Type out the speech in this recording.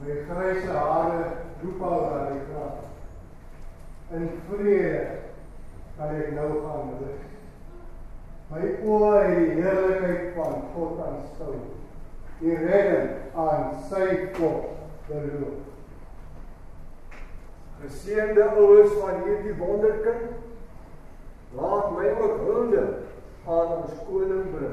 My gryse hare roep al na die graf. In vrede kan ek nou gaan rus. My oë het die heerlikheid van God aanskou. Die redding aan sy kop beloof. Geseënde ouers van hierdie wonderkind, laat my ook hulde aan ons koning bring.